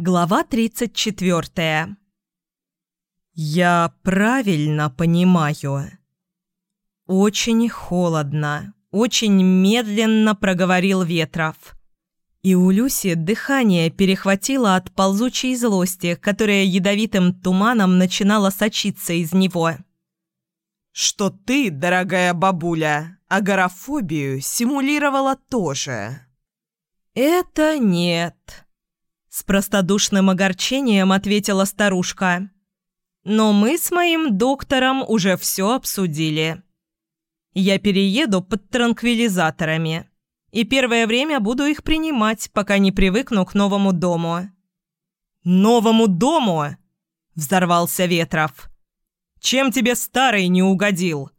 Глава 34. «Я правильно понимаю». Очень холодно, очень медленно проговорил Ветров. И у Люси дыхание перехватило от ползучей злости, которая ядовитым туманом начинала сочиться из него. «Что ты, дорогая бабуля, агорафобию симулировала тоже?» «Это нет», с простодушным огорчением ответила старушка. «Но мы с моим доктором уже все обсудили. Я перееду под транквилизаторами, и первое время буду их принимать, пока не привыкну к новому дому». «Новому дому?» – взорвался Ветров. «Чем тебе старый не угодил?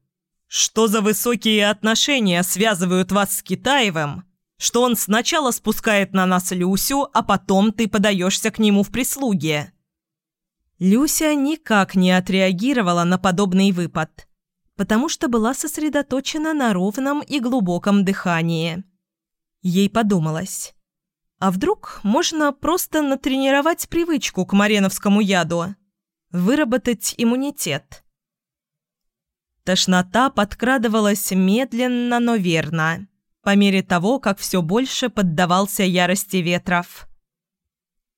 Что за высокие отношения связывают вас с Китаевым?» Что он сначала спускает на нас Люсю, а потом ты подаешься к нему в прислуге». Люся никак не отреагировала на подобный выпад, потому что была сосредоточена на ровном и глубоком дыхании. Ей подумалось, а вдруг можно просто натренировать привычку к мареновскому яду, выработать иммунитет? Тошнота подкрадывалась медленно, но верно по мере того, как все больше поддавался ярости ветров.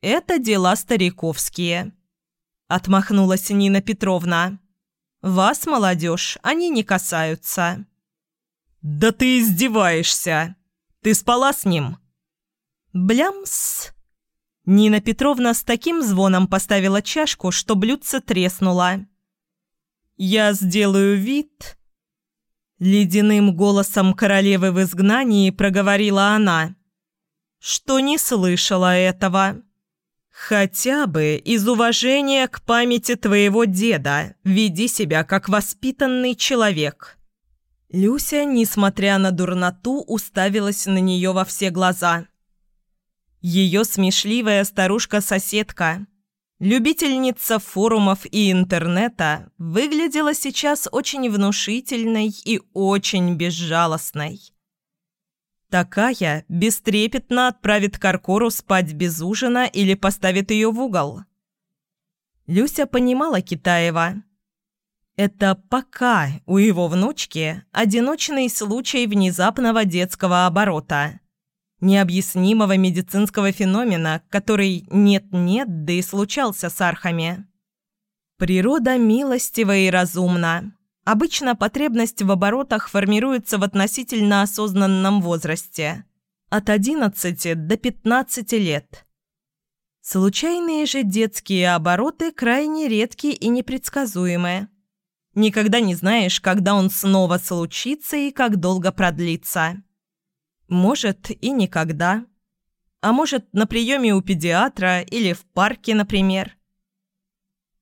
«Это дела стариковские», — отмахнулась Нина Петровна. «Вас, молодежь, они не касаются». «Да ты издеваешься! Ты спала с ним?» «Блямс!» Нина Петровна с таким звоном поставила чашку, что блюдце треснуло. «Я сделаю вид...» Ледяным голосом королевы в изгнании проговорила она. «Что не слышала этого. Хотя бы из уважения к памяти твоего деда веди себя как воспитанный человек». Люся, несмотря на дурноту, уставилась на нее во все глаза. Ее смешливая старушка-соседка Любительница форумов и интернета выглядела сейчас очень внушительной и очень безжалостной. Такая бестрепетно отправит Каркору спать без ужина или поставит ее в угол. Люся понимала Китаева. Это пока у его внучки одиночный случай внезапного детского оборота необъяснимого медицинского феномена, который нет-нет, да и случался с архами. Природа милостива и разумна. Обычно потребность в оборотах формируется в относительно осознанном возрасте – от 11 до 15 лет. Случайные же детские обороты крайне редкие и непредсказуемые. Никогда не знаешь, когда он снова случится и как долго продлится. Может, и никогда. А может, на приеме у педиатра или в парке, например.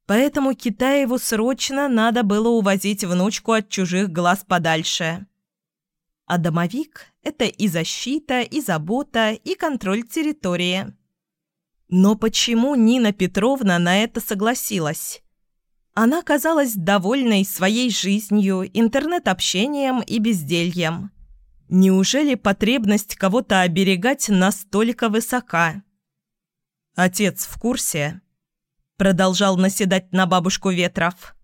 Поэтому Китаеву срочно надо было увозить внучку от чужих глаз подальше. А домовик – это и защита, и забота, и контроль территории. Но почему Нина Петровна на это согласилась? Она казалась довольной своей жизнью, интернет-общением и бездельем. Неужели потребность кого-то оберегать настолько высока? Отец в курсе? Продолжал наседать на бабушку Ветров.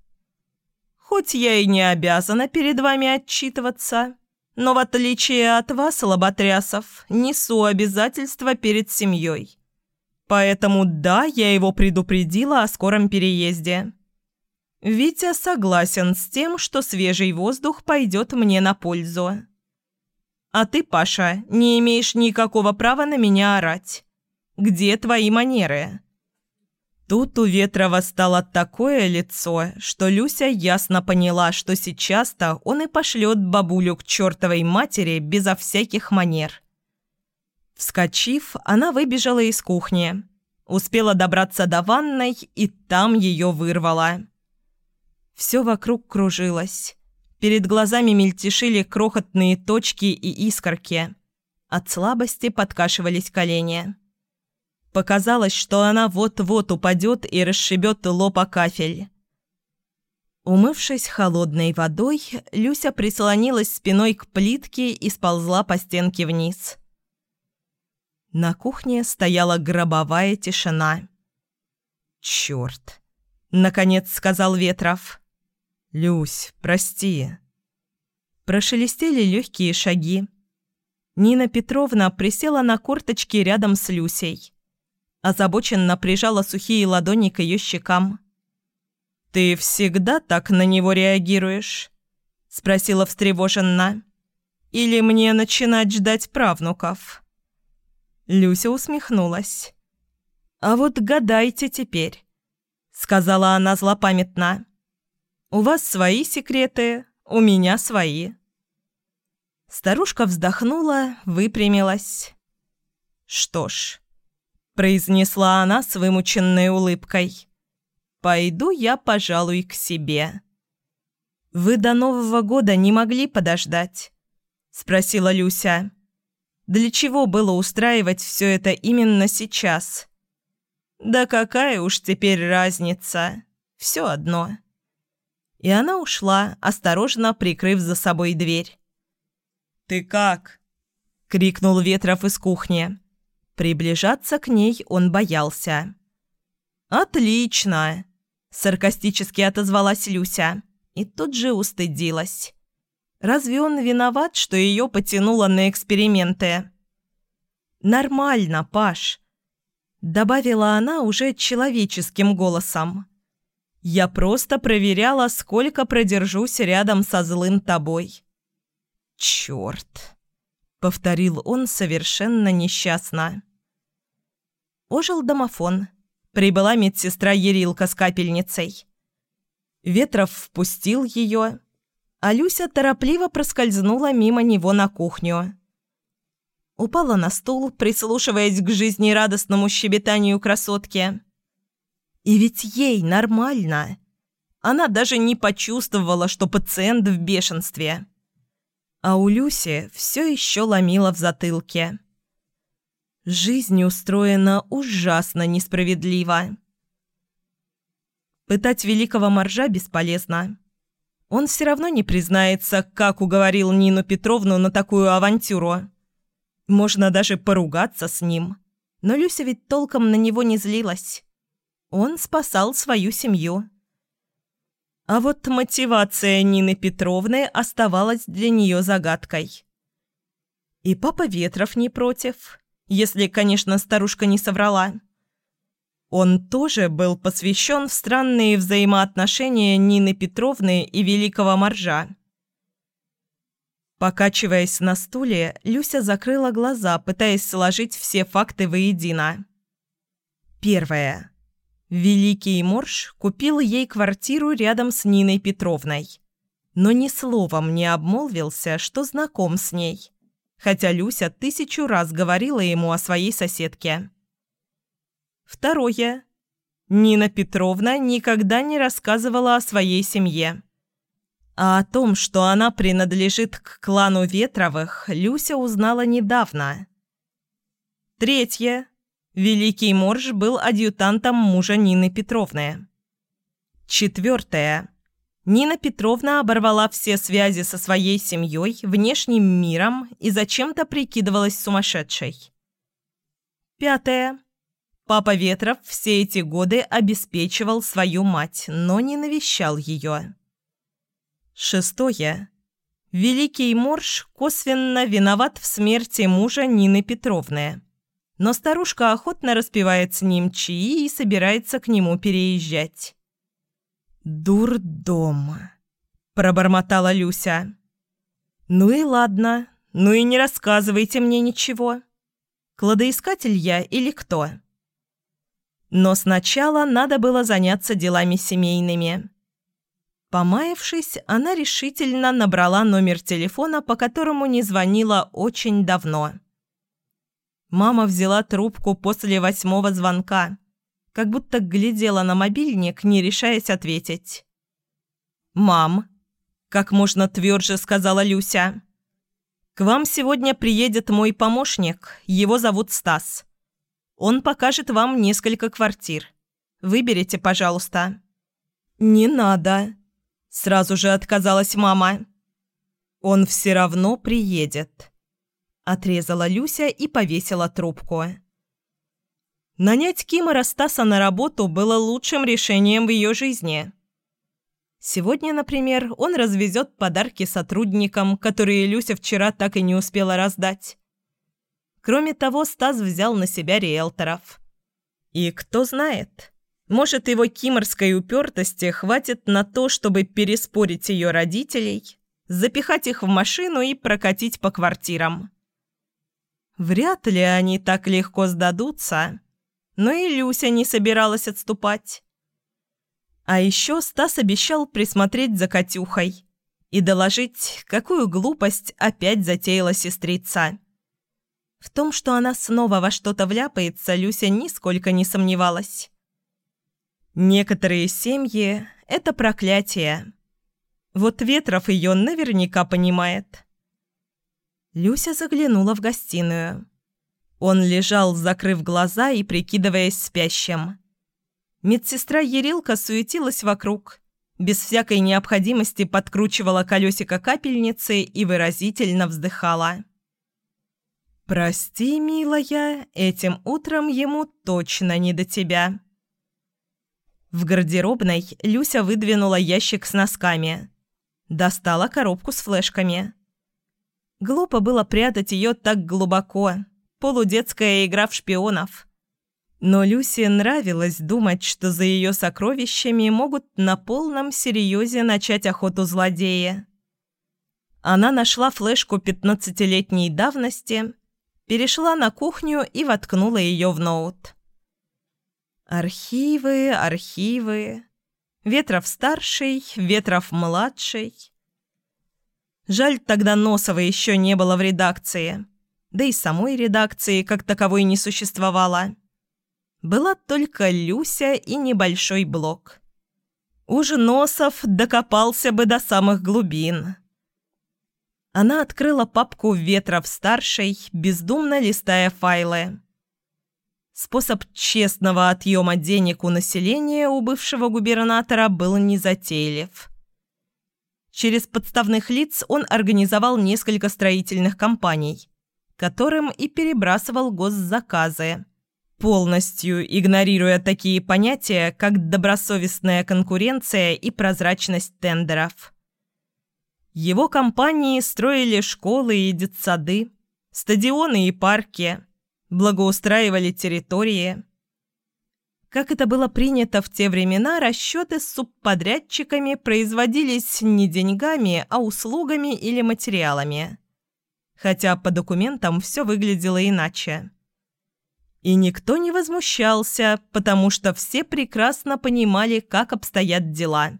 Хоть я и не обязана перед вами отчитываться, но в отличие от вас, лоботрясов, несу обязательства перед семьей. Поэтому да, я его предупредила о скором переезде. Витя согласен с тем, что свежий воздух пойдет мне на пользу. А ты, Паша, не имеешь никакого права на меня орать. Где твои манеры?» Тут у Ветрова стало такое лицо, что Люся ясно поняла, что сейчас-то он и пошлет бабулю к чертовой матери безо всяких манер. Вскочив, она выбежала из кухни. Успела добраться до ванной, и там ее вырвало. Все вокруг кружилось. Перед глазами мельтешили крохотные точки и искорки. От слабости подкашивались колени. Показалось, что она вот-вот упадет и расшибет лоб о кафель. Умывшись холодной водой, Люся прислонилась спиной к плитке и сползла по стенке вниз. На кухне стояла гробовая тишина. «Черт!» — наконец сказал Ветров. «Люсь, прости». Прошелестели легкие шаги. Нина Петровна присела на корточки рядом с Люсей. Озабоченно прижала сухие ладони к ее щекам. «Ты всегда так на него реагируешь?» – спросила встревоженно. «Или мне начинать ждать правнуков?» Люся усмехнулась. «А вот гадайте теперь», – сказала она злопамятно. «У вас свои секреты, у меня свои». Старушка вздохнула, выпрямилась. «Что ж», – произнесла она с вымученной улыбкой, – «пойду я, пожалуй, к себе». «Вы до Нового года не могли подождать?» – спросила Люся. «Для чего было устраивать все это именно сейчас?» «Да какая уж теперь разница? Все одно». И она ушла, осторожно прикрыв за собой дверь. «Ты как?» — крикнул Ветров из кухни. Приближаться к ней он боялся. «Отлично!» — саркастически отозвалась Люся и тут же устыдилась. Разве он виноват, что ее потянуло на эксперименты? «Нормально, Паш», — добавила она уже человеческим голосом. «Я просто проверяла, сколько продержусь рядом со злым тобой. «Черт!» — повторил он совершенно несчастно. Ожил домофон. Прибыла медсестра Ерилка с капельницей. Ветров впустил ее, а Люся торопливо проскользнула мимо него на кухню. Упала на стул, прислушиваясь к жизнерадостному щебетанию красотки. И ведь ей нормально. Она даже не почувствовала, что пациент в бешенстве а у Люси все еще ломило в затылке. Жизнь устроена ужасно несправедливо. Пытать великого моржа бесполезно. Он все равно не признается, как уговорил Нину Петровну на такую авантюру. Можно даже поругаться с ним. Но Люся ведь толком на него не злилась. Он спасал свою семью. А вот мотивация Нины Петровны оставалась для нее загадкой. И папа Ветров не против, если, конечно, старушка не соврала. Он тоже был посвящен в странные взаимоотношения Нины Петровны и Великого Моржа. Покачиваясь на стуле, Люся закрыла глаза, пытаясь сложить все факты воедино. Первое. Великий Морж купил ей квартиру рядом с Ниной Петровной, но ни словом не обмолвился, что знаком с ней, хотя Люся тысячу раз говорила ему о своей соседке. Второе. Нина Петровна никогда не рассказывала о своей семье. А о том, что она принадлежит к клану Ветровых, Люся узнала недавно. Третье. Великий Морж был адъютантом мужа Нины Петровны. Четвертое. Нина Петровна оборвала все связи со своей семьей, внешним миром и зачем-то прикидывалась сумасшедшей. Пятое. Папа Ветров все эти годы обеспечивал свою мать, но не навещал ее. Шестое. Великий Морж косвенно виноват в смерти мужа Нины Петровны но старушка охотно распевает с ним чаи и собирается к нему переезжать. «Дурдом», – пробормотала Люся. «Ну и ладно, ну и не рассказывайте мне ничего. Кладоискатель я или кто?» Но сначала надо было заняться делами семейными. Помаявшись, она решительно набрала номер телефона, по которому не звонила очень давно – Мама взяла трубку после восьмого звонка, как будто глядела на мобильник, не решаясь ответить. «Мам», – как можно тверже сказала Люся, – «к вам сегодня приедет мой помощник, его зовут Стас. Он покажет вам несколько квартир. Выберите, пожалуйста». «Не надо», – сразу же отказалась мама. «Он все равно приедет». Отрезала Люся и повесила трубку. Нанять Кима Растаса на работу было лучшим решением в ее жизни. Сегодня, например, он развезет подарки сотрудникам, которые Люся вчера так и не успела раздать. Кроме того, Стас взял на себя риэлторов. И кто знает, может, его киморской упертости хватит на то, чтобы переспорить ее родителей, запихать их в машину и прокатить по квартирам. Вряд ли они так легко сдадутся, но и Люся не собиралась отступать. А еще Стас обещал присмотреть за Катюхой и доложить, какую глупость опять затеяла сестрица. В том, что она снова во что-то вляпается, Люся нисколько не сомневалась. Некоторые семьи – это проклятие. Вот Ветров ее наверняка понимает. Люся заглянула в гостиную. Он лежал, закрыв глаза и прикидываясь спящим. Медсестра Ерилка суетилась вокруг, без всякой необходимости подкручивала колесико капельницы и выразительно вздыхала. «Прости, милая, этим утром ему точно не до тебя». В гардеробной Люся выдвинула ящик с носками. Достала коробку с флешками. Глупо было прятать ее так глубоко. Полудетская игра в шпионов. Но Люсе нравилось думать, что за ее сокровищами могут на полном серьезе начать охоту злодеи. Она нашла флешку пятнадцатилетней давности, перешла на кухню и воткнула ее в ноут. Архивы, архивы. Ветров-старший, Ветров-младший. Жаль, тогда Носова еще не было в редакции. Да и самой редакции как таковой не существовало. Была только Люся и небольшой блок. Уж Носов докопался бы до самых глубин. Она открыла папку Ветров-старший, бездумно листая файлы. Способ честного отъема денег у населения у бывшего губернатора был незатейлив. Через подставных лиц он организовал несколько строительных компаний, которым и перебрасывал госзаказы, полностью игнорируя такие понятия, как добросовестная конкуренция и прозрачность тендеров. Его компании строили школы и детсады, стадионы и парки – благоустраивали территории. Как это было принято в те времена, расчеты с субподрядчиками производились не деньгами, а услугами или материалами. Хотя по документам все выглядело иначе. И никто не возмущался, потому что все прекрасно понимали, как обстоят дела.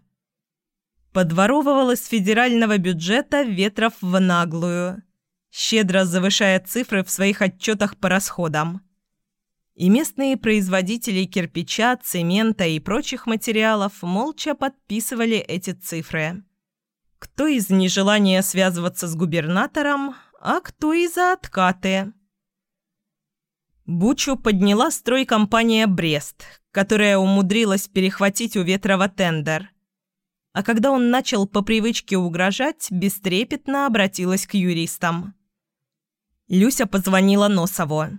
Подворовывалось с федерального бюджета ветров в наглую – щедро завышая цифры в своих отчетах по расходам. И местные производители кирпича, цемента и прочих материалов молча подписывали эти цифры. Кто из нежелания связываться с губернатором, а кто из-за откаты. Бучу подняла стройкомпания «Брест», которая умудрилась перехватить у Ветрова тендер. А когда он начал по привычке угрожать, бестрепетно обратилась к юристам. Люся позвонила Носову.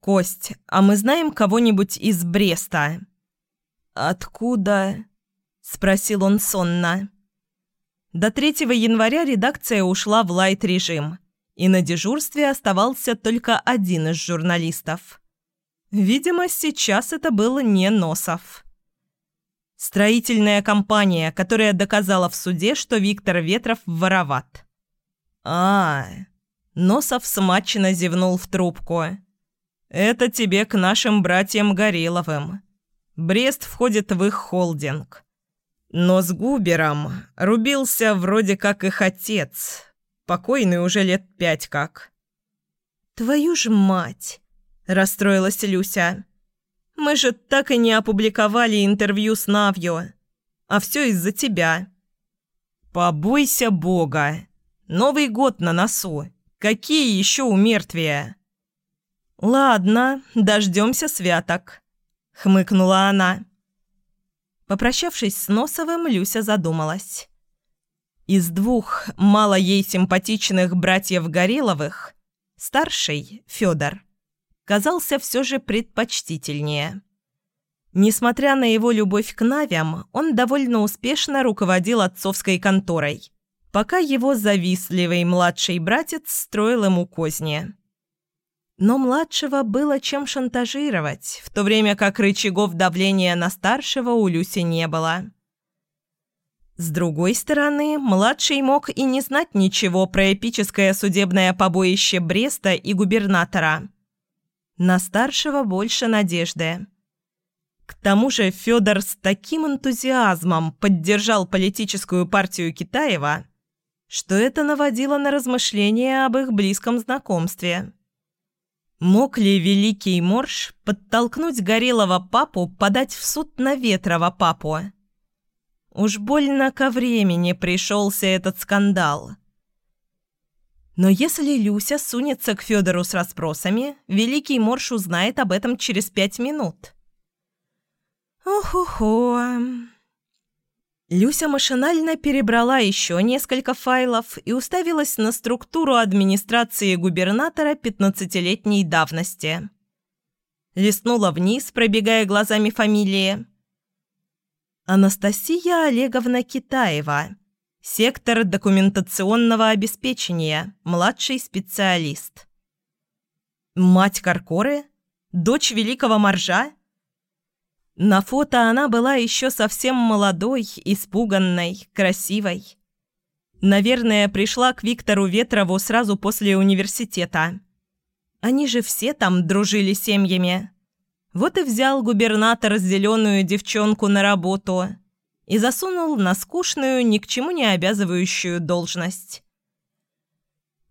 «Кость, а мы знаем кого-нибудь из Бреста?» «Откуда?» – спросил он сонно. До 3 января редакция ушла в лайт-режим, и на дежурстве оставался только один из журналистов. Видимо, сейчас это был не Носов. Строительная компания, которая доказала в суде, что Виктор Ветров вороват. а, -а, -а Носов смачно зевнул в трубку. «Это тебе к нашим братьям Гореловым. Брест входит в их холдинг. Но с Губером рубился вроде как их отец, покойный уже лет пять как». «Твою ж мать!» – расстроилась Люся. «Мы же так и не опубликовали интервью с Навью, а все из-за тебя». «Побойся Бога! Новый год на носу!» Какие еще умертвия?» «Ладно, дождемся святок», — хмыкнула она. Попрощавшись с Носовым, Люся задумалась. Из двух мало ей симпатичных братьев Гореловых старший, Федор, казался все же предпочтительнее. Несмотря на его любовь к Навям, он довольно успешно руководил отцовской конторой, пока его завистливый младший братец строил ему козни. Но младшего было чем шантажировать, в то время как рычагов давления на старшего у Люси не было. С другой стороны, младший мог и не знать ничего про эпическое судебное побоище Бреста и губернатора. На старшего больше надежды. К тому же Федор с таким энтузиазмом поддержал политическую партию Китаева, что это наводило на размышления об их близком знакомстве. Мог ли великий Морж подтолкнуть Горелого папу подать в суд на Ветрова папу? Уж больно ко времени пришелся этот скандал. Но если Люся сунется к Федору с расспросами, великий Морж узнает об этом через пять минут. Ох-охо. Люся машинально перебрала еще несколько файлов и уставилась на структуру администрации губернатора пятнадцатилетней давности. Листнула вниз, пробегая глазами фамилии. Анастасия Олеговна Китаева. Сектор документационного обеспечения. Младший специалист. Мать Каркоры? Дочь великого моржа? На фото она была еще совсем молодой, испуганной, красивой. Наверное, пришла к Виктору Ветрову сразу после университета. Они же все там дружили семьями. Вот и взял губернатор зеленую девчонку на работу и засунул на скучную, ни к чему не обязывающую должность.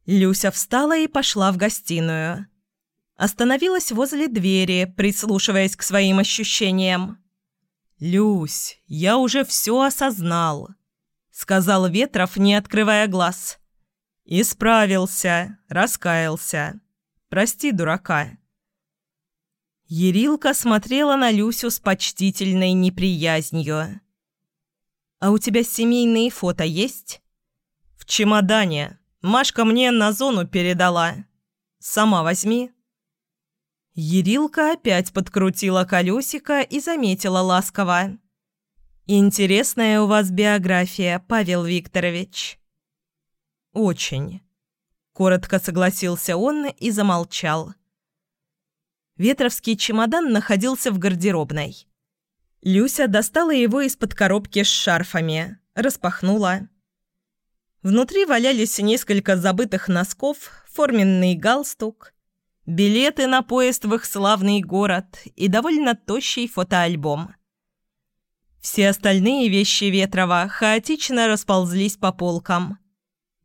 Люся встала и пошла в гостиную. Остановилась возле двери, прислушиваясь к своим ощущениям. «Люсь, я уже все осознал», — сказал Ветров, не открывая глаз. «Исправился, раскаялся. Прости, дурака». Ерилка смотрела на Люсю с почтительной неприязнью. «А у тебя семейные фото есть?» «В чемодане. Машка мне на зону передала. Сама возьми». Ерилка опять подкрутила колесико и заметила ласково. «Интересная у вас биография, Павел Викторович». «Очень», – коротко согласился он и замолчал. Ветровский чемодан находился в гардеробной. Люся достала его из-под коробки с шарфами, распахнула. Внутри валялись несколько забытых носков, форменный галстук – билеты на поезд в их славный город и довольно тощий фотоальбом. Все остальные вещи Ветрова хаотично расползлись по полкам.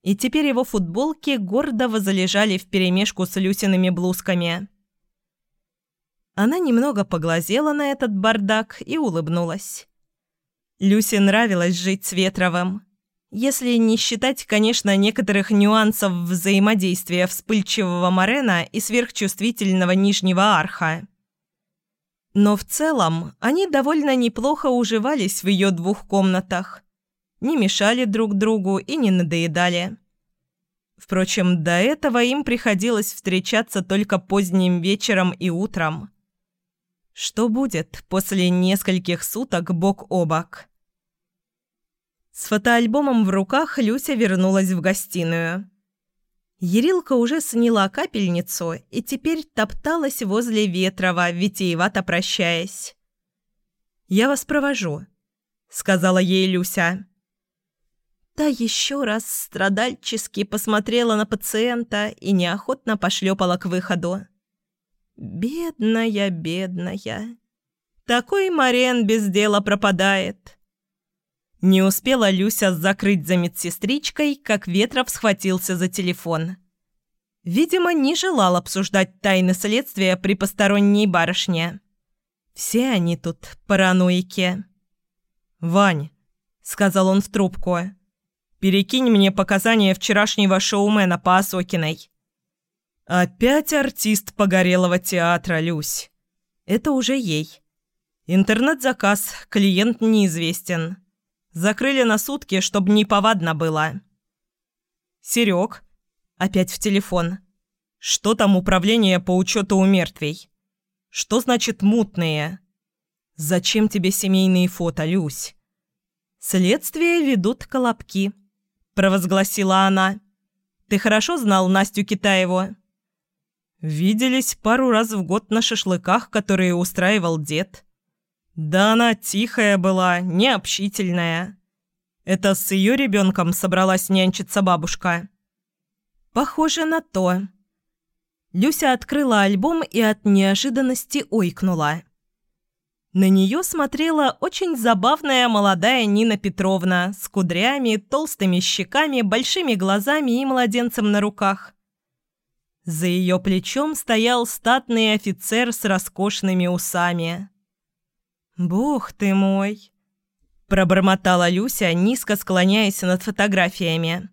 И теперь его футболки гордо возлежали вперемешку с Люсиными блузками. Она немного поглазела на этот бардак и улыбнулась. Люсе нравилось жить с Ветровым. Если не считать, конечно, некоторых нюансов взаимодействия вспыльчивого Морена и сверхчувствительного Нижнего Арха. Но в целом они довольно неплохо уживались в ее двух комнатах. Не мешали друг другу и не надоедали. Впрочем, до этого им приходилось встречаться только поздним вечером и утром. Что будет после нескольких суток бок о бок? С фотоальбомом в руках Люся вернулась в гостиную. Ерилка уже сняла капельницу и теперь топталась возле Ветрова, витиевато прощаясь. «Я вас провожу», — сказала ей Люся. Та еще раз страдальчески посмотрела на пациента и неохотно пошлепала к выходу. «Бедная, бедная. Такой Марен без дела пропадает. Не успела Люся закрыть за медсестричкой, как Ветров схватился за телефон. Видимо, не желал обсуждать тайны следствия при посторонней барышне. Все они тут параноики. «Вань», — сказал он в трубку, — «перекинь мне показания вчерашнего шоумена по Осокиной». «Опять артист погорелого театра, Люсь». «Это уже ей». «Интернет-заказ, клиент неизвестен». Закрыли на сутки, чтобы не повадно было. Серег. Опять в телефон. Что там управление по учету у мертвей? Что значит «мутные»? Зачем тебе семейные фото, Люсь?» «Следствие ведут колобки», – провозгласила она. «Ты хорошо знал Настю Китаеву?» «Виделись пару раз в год на шашлыках, которые устраивал дед. Да она тихая была, необщительная. Это с ее ребенком собралась нянчиться бабушка?» «Похоже на то». Люся открыла альбом и от неожиданности ойкнула. На нее смотрела очень забавная молодая Нина Петровна с кудрями, толстыми щеками, большими глазами и младенцем на руках. За ее плечом стоял статный офицер с роскошными усами. «Бог ты мой!» – пробормотала Люся, низко склоняясь над фотографиями.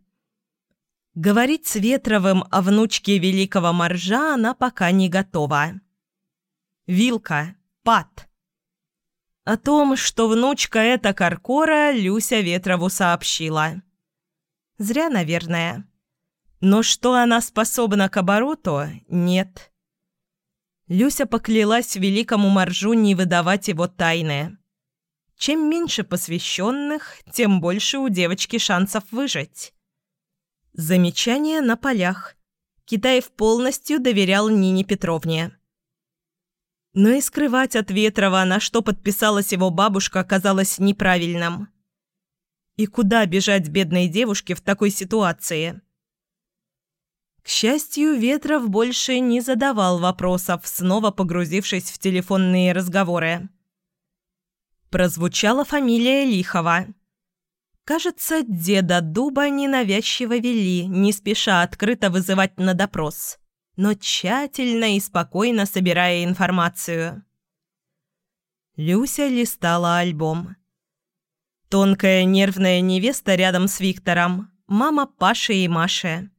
Говорить с Ветровым о внучке великого моржа она пока не готова. Вилка, пад. О том, что внучка это Каркора, Люся Ветрову сообщила. Зря, наверное. Но что она способна к обороту, нет. Люся поклялась великому Маржу не выдавать его тайны. Чем меньше посвященных, тем больше у девочки шансов выжить. Замечание на полях. Китаев полностью доверял Нине Петровне. Но и скрывать от Ветрова, на что подписалась его бабушка, казалось неправильным. И куда бежать бедной девушке в такой ситуации? К счастью, Ветров больше не задавал вопросов, снова погрузившись в телефонные разговоры. Прозвучала фамилия Лихова. Кажется, деда Дуба ненавязчиво вели, не спеша открыто вызывать на допрос но тщательно и спокойно собирая информацию. Люся листала альбом. Тонкая нервная невеста рядом с Виктором, мама Паши и Маши.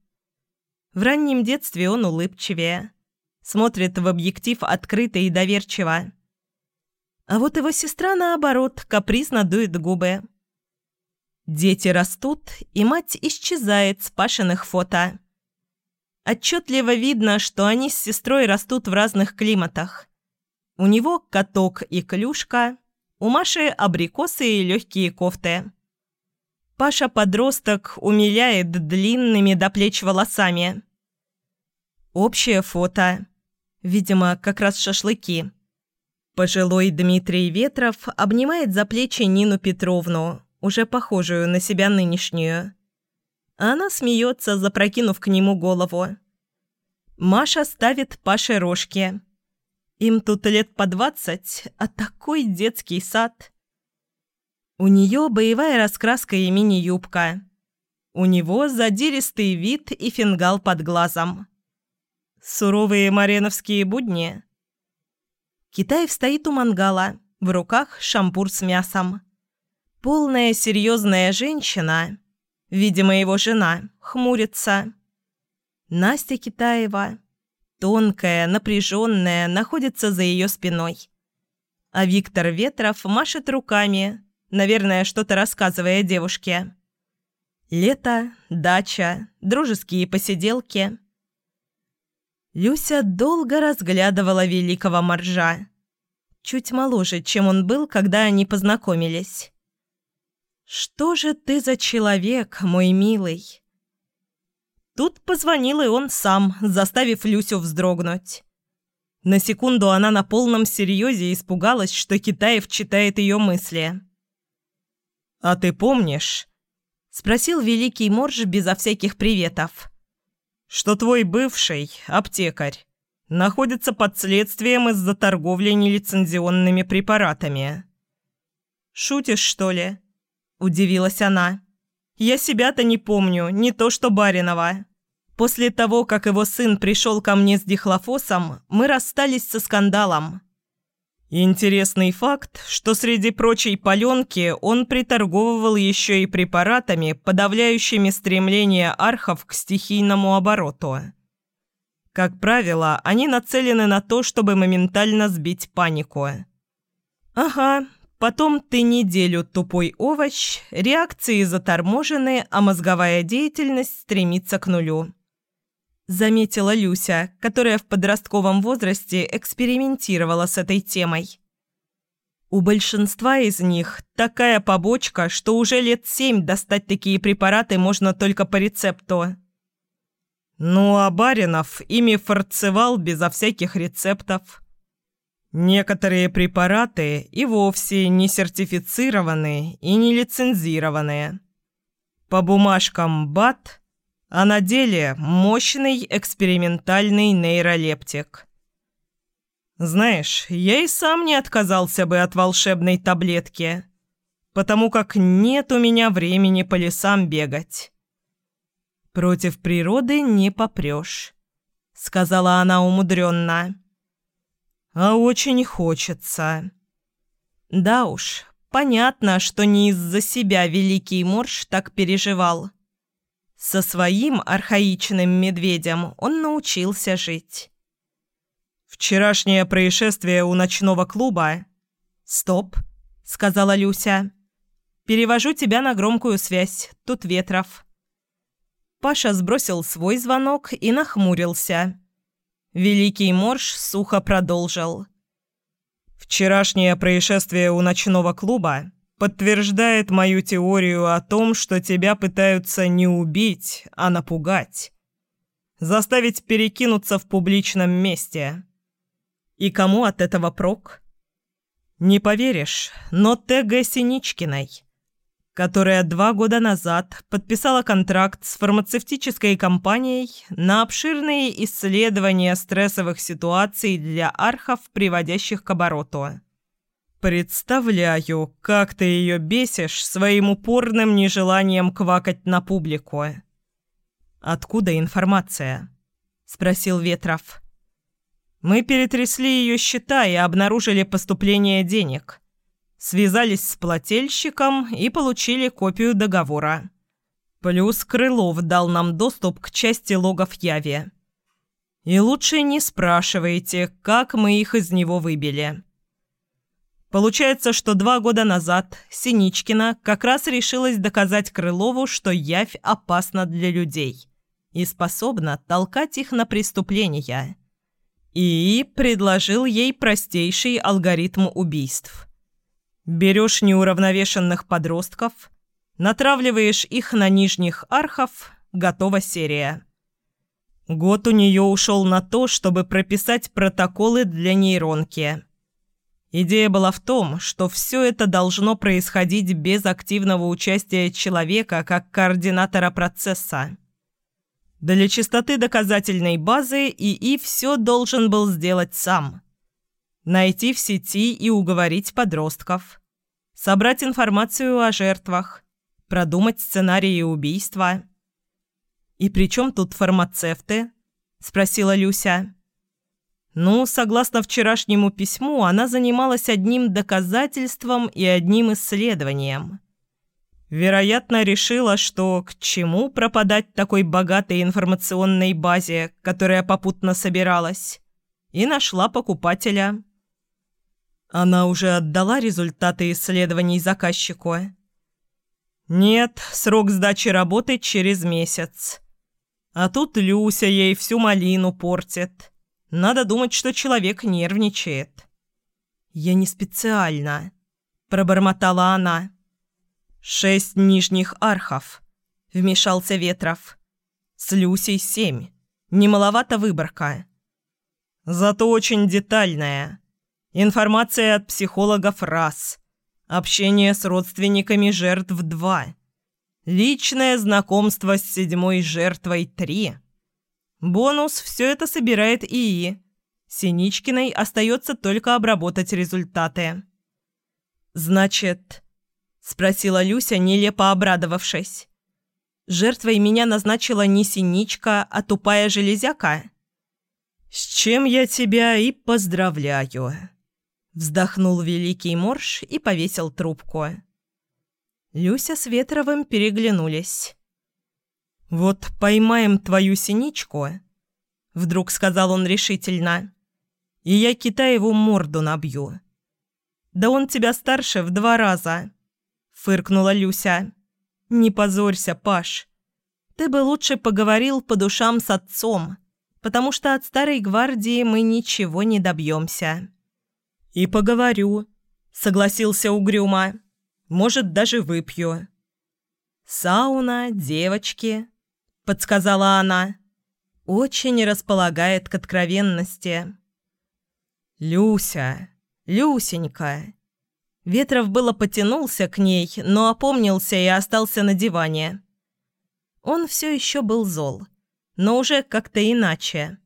В раннем детстве он улыбчивее, смотрит в объектив открыто и доверчиво. А вот его сестра, наоборот, капризно дует губы. Дети растут, и мать исчезает с Пашиных фото. Отчетливо видно, что они с сестрой растут в разных климатах. У него каток и клюшка, у Маши абрикосы и легкие кофты. Паша-подросток умиляет длинными до плеч волосами. Общее фото. Видимо, как раз шашлыки. Пожилой Дмитрий Ветров обнимает за плечи Нину Петровну, уже похожую на себя нынешнюю. Она смеется, запрокинув к нему голову. Маша ставит Паше рожки. Им тут лет по двадцать, а такой детский сад. У нее боевая раскраска и мини-юбка. У него задиристый вид и фингал под глазом. Суровые мареновские будни. Китаев стоит у мангала, в руках шампур с мясом. Полная серьезная женщина видимо, его жена, хмурится. Настя Китаева, тонкая, напряженная, находится за ее спиной. А Виктор Ветров машет руками, наверное, что-то рассказывая девушке. Лето, дача, дружеские посиделки. Люся долго разглядывала великого моржа. Чуть моложе, чем он был, когда они познакомились. «Что же ты за человек, мой милый?» Тут позвонил и он сам, заставив Люсю вздрогнуть. На секунду она на полном серьезе испугалась, что Китаев читает ее мысли. «А ты помнишь?» – спросил великий Морж безо всяких приветов. «Что твой бывший, аптекарь, находится под следствием из-за торговли нелицензионными препаратами». «Шутишь, что ли?» удивилась она. «Я себя-то не помню, не то что Баринова. После того, как его сын пришел ко мне с дихлофосом, мы расстались со скандалом». Интересный факт, что среди прочей паленки он приторговывал еще и препаратами, подавляющими стремление архов к стихийному обороту. Как правило, они нацелены на то, чтобы моментально сбить панику. «Ага, Потом ты неделю тупой овощ, реакции заторможены, а мозговая деятельность стремится к нулю. – заметила Люся, которая в подростковом возрасте экспериментировала с этой темой. У большинства из них такая побочка, что уже лет семь достать такие препараты можно только по рецепту. Ну а Баринов ими фарцевал безо всяких рецептов. Некоторые препараты и вовсе не сертифицированные и не лицензированные. По бумажкам БАТ, а на деле мощный экспериментальный нейролептик – знаешь, я и сам не отказался бы от волшебной таблетки, потому как нет у меня времени по лесам бегать. Против природы не попрешь, сказала она умудренно. А очень хочется. Да уж, понятно, что не из-за себя великий Морж так переживал. Со своим архаичным медведем он научился жить. Вчерашнее происшествие у ночного клуба...» «Стоп», — сказала Люся. «Перевожу тебя на громкую связь. Тут Ветров». Паша сбросил свой звонок и нахмурился. Великий Морж сухо продолжил. «Вчерашнее происшествие у ночного клуба подтверждает мою теорию о том, что тебя пытаются не убить, а напугать. Заставить перекинуться в публичном месте». И кому от этого прок? Не поверишь, но Т.Г. Синичкиной, которая два года назад подписала контракт с фармацевтической компанией на обширные исследования стрессовых ситуаций для архов, приводящих к обороту. Представляю, как ты ее бесишь своим упорным нежеланием квакать на публику. «Откуда информация?» – спросил Ветров. Мы перетрясли ее счета и обнаружили поступление денег. Связались с плательщиком и получили копию договора. Плюс Крылов дал нам доступ к части логов Яви. И лучше не спрашивайте, как мы их из него выбили. Получается, что два года назад Синичкина как раз решилась доказать Крылову, что Явь опасна для людей и способна толкать их на преступления. И предложил ей простейший алгоритм убийств. Берешь неуравновешенных подростков, натравливаешь их на нижних архов, готова серия. Год у нее ушел на то, чтобы прописать протоколы для нейронки. Идея была в том, что все это должно происходить без активного участия человека как координатора процесса. Для чистоты доказательной базы ИИ все должен был сделать сам. Найти в сети и уговорить подростков. Собрать информацию о жертвах. Продумать сценарии убийства. «И при чем тут фармацевты?» – спросила Люся. Ну, согласно вчерашнему письму, она занималась одним доказательством и одним исследованием. Вероятно, решила, что к чему пропадать такой богатой информационной базе, которая попутно собиралась, и нашла покупателя. Она уже отдала результаты исследований заказчику? Нет, срок сдачи работы через месяц. А тут Люся ей всю малину портит. Надо думать, что человек нервничает. «Я не специально», – пробормотала она. «Шесть нижних архов», — вмешался Ветров. «С Люсей семь. Немаловато выборка». «Зато очень детальная. Информация от психологов раз. Общение с родственниками жертв два. Личное знакомство с седьмой жертвой три. Бонус все это собирает ИИ. Синичкиной остается только обработать результаты». «Значит...» – спросила Люся, нелепо обрадовавшись. «Жертвой меня назначила не синичка, а тупая железяка?» «С чем я тебя и поздравляю!» Вздохнул великий морж и повесил трубку. Люся с Ветровым переглянулись. «Вот поймаем твою синичку», — вдруг сказал он решительно, — «и я Китаеву морду набью». «Да он тебя старше в два раза», фыркнула Люся. «Не позорься, Паш. ты бы лучше поговорил по душам с отцом, потому что от старой гвардии мы ничего не добьемся». «И поговорю», — согласился угрюмо. «Может, даже выпью». «Сауна, девочки», — подсказала она. «Очень располагает к откровенности». «Люся, Люсенька». Ветров было потянулся к ней, но опомнился и остался на диване. Он все еще был зол, но уже как-то иначе.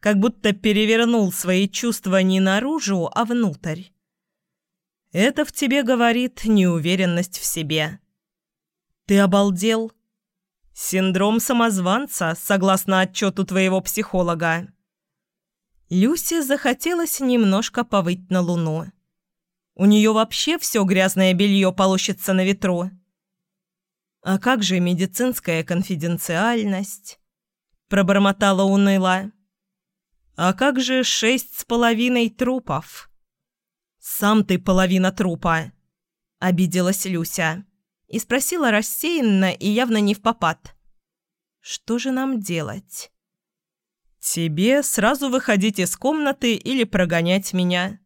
Как будто перевернул свои чувства не наружу, а внутрь. Это в тебе говорит неуверенность в себе. Ты обалдел? Синдром самозванца, согласно отчету твоего психолога. Люсе захотелось немножко повыть на луну. У нее вообще все грязное белье полощется на ветру. «А как же медицинская конфиденциальность?» – пробормотала уныло. «А как же шесть с половиной трупов?» «Сам ты половина трупа», – обиделась Люся и спросила рассеянно и явно не в попад. «Что же нам делать?» «Тебе сразу выходить из комнаты или прогонять меня?»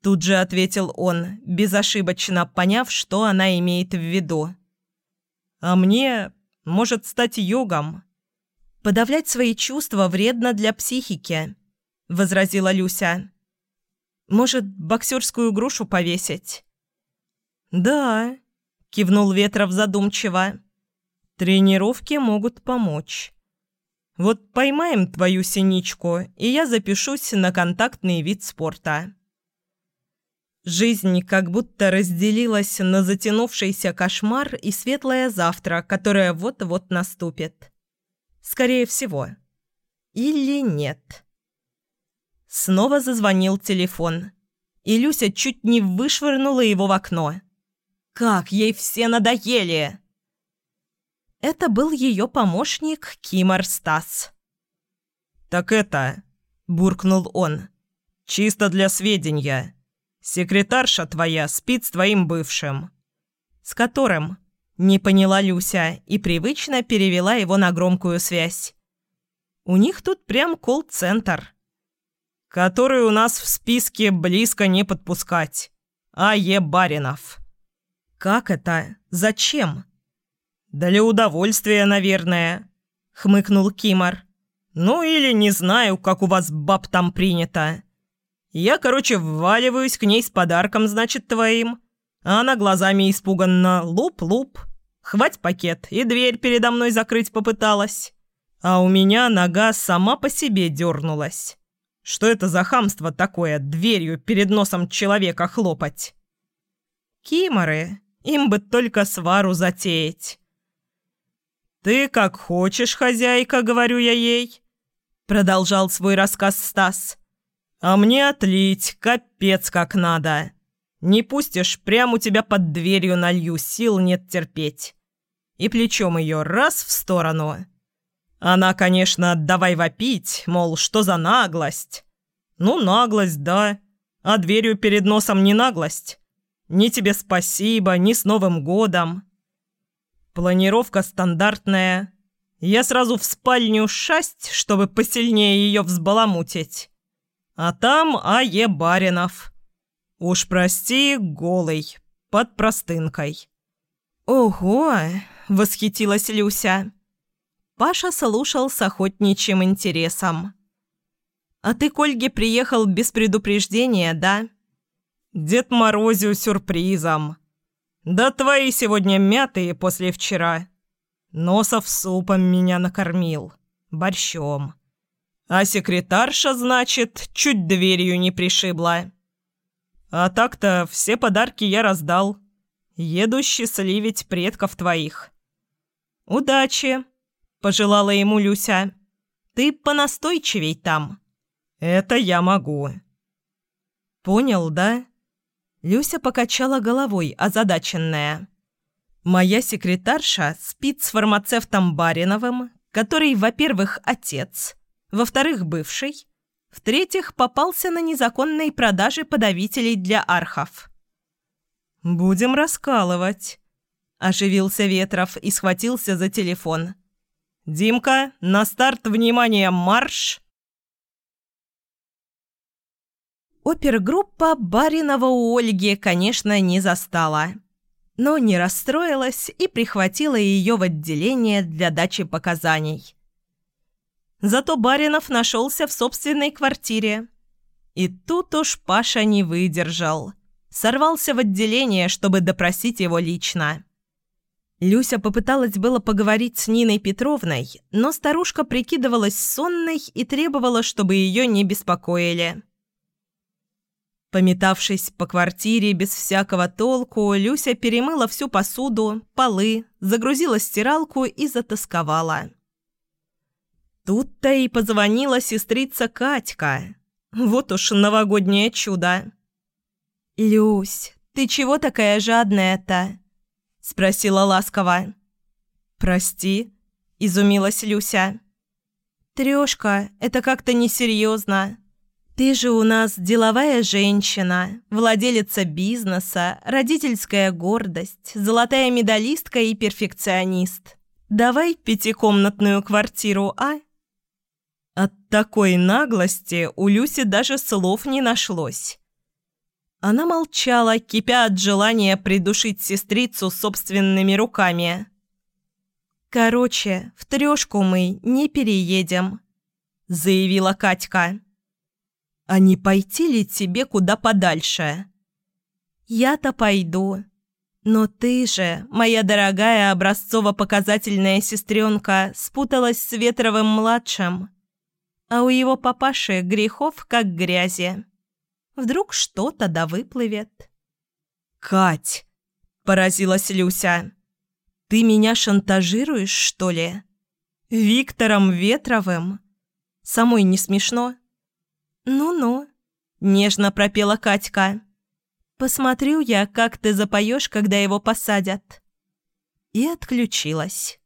Тут же ответил он, безошибочно поняв, что она имеет в виду. А мне может стать йогом. Подавлять свои чувства вредно для психики, возразила Люся. Может, боксерскую грушу повесить? Да, кивнул Ветров задумчиво. Тренировки могут помочь. Вот поймаем твою синичку, и я запишусь на контактный вид спорта. Жизнь как будто разделилась на затянувшийся кошмар и светлое завтра, которое вот-вот наступит. Скорее всего. Или нет. Снова зазвонил телефон. И Люся чуть не вышвырнула его в окно. Как ей все надоели! Это был ее помощник Кимар Стас. «Так это...» – буркнул он. «Чисто для сведения. Секретарша твоя спит с твоим бывшим». «С которым?» – не поняла Люся и привычно перевела его на громкую связь. «У них тут прям колл-центр». «Который у нас в списке близко не подпускать. А.Е. Баринов». «Как это? Зачем?» «Для удовольствия, наверное», — хмыкнул Кимар. «Ну или не знаю, как у вас баб там принято. Я, короче, вваливаюсь к ней с подарком, значит, твоим. А она глазами испуганно луп-луп. Хвать пакет, и дверь передо мной закрыть попыталась. А у меня нога сама по себе дернулась. Что это за хамство такое, дверью перед носом человека хлопать? Киморы, им бы только свару затеять. «Ты как хочешь, хозяйка», — говорю я ей. Продолжал свой рассказ Стас. А мне отлить, капец как надо. Не пустишь, прямо у тебя под дверью налью, сил нет терпеть. И плечом ее раз в сторону. Она, конечно, давай вопить, мол, что за наглость. Ну, наглость, да. А дверью перед носом не наглость. Ни тебе спасибо, ни с Новым годом. Планировка стандартная. Я сразу в спальню шасть, чтобы посильнее ее взбаламутить. А там А.Е. Баринов. Уж прости, голый, под простынкой. «Ого!» — восхитилась Люся. Паша слушал с охотничьим интересом. «А ты к Ольге приехал без предупреждения, да?» «Дед Морозию сюрпризом. Да твои сегодня мятые после вчера. Носов супом меня накормил. Борщом. А секретарша, значит, чуть дверью не пришибла. А так-то все подарки я раздал. Еду счастливить предков твоих. Удачи, пожелала ему Люся. Ты понастойчивей там. Это я могу. Понял, да? Люся покачала головой, озадаченная. Моя секретарша спит с фармацевтом Бариновым, который, во-первых, отец, во-вторых, бывший, в-третьих, попался на незаконной продаже подавителей для архов. «Будем раскалывать», – оживился Ветров и схватился за телефон, Димка, на старт, внимание, марш!» Опергруппа Баринова у Ольги, конечно, не застала, но не расстроилась и прихватила ее в отделение для дачи показаний. Зато Баринов нашелся в собственной квартире. И тут уж Паша не выдержал. Сорвался в отделение, чтобы допросить его лично. Люся попыталась было поговорить с Ниной Петровной, но старушка прикидывалась сонной и требовала, чтобы ее не беспокоили. Пометавшись по квартире без всякого толку, Люся перемыла всю посуду, полы, загрузила стиралку и затасковала. Тут-то и позвонила сестрица Катька. Вот уж новогоднее чудо. «Люсь, ты чего такая жадная-то?» – спросила ласково. «Прости», – изумилась Люся. «Трёшка, это как-то несерьезно. Ты же у нас деловая женщина, владелица бизнеса, родительская гордость, золотая медалистка и перфекционист. Давай пятикомнатную квартиру, а?» От такой наглости у Люси даже слов не нашлось. Она молчала, кипя от желания придушить сестрицу собственными руками. «Короче, в трёшку мы не переедем», — заявила Катька. «А не пойти ли тебе куда подальше?» «Я-то пойду. Но ты же, моя дорогая образцово-показательная сестренка, спуталась с Ветровым-младшим а у его папаши грехов как грязи. Вдруг что-то да выплывет. «Кать!» – поразилась Люся. «Ты меня шантажируешь, что ли? Виктором Ветровым? Самой не смешно?» «Ну-ну», – нежно пропела Катька. «Посмотрю я, как ты запоешь, когда его посадят». И отключилась.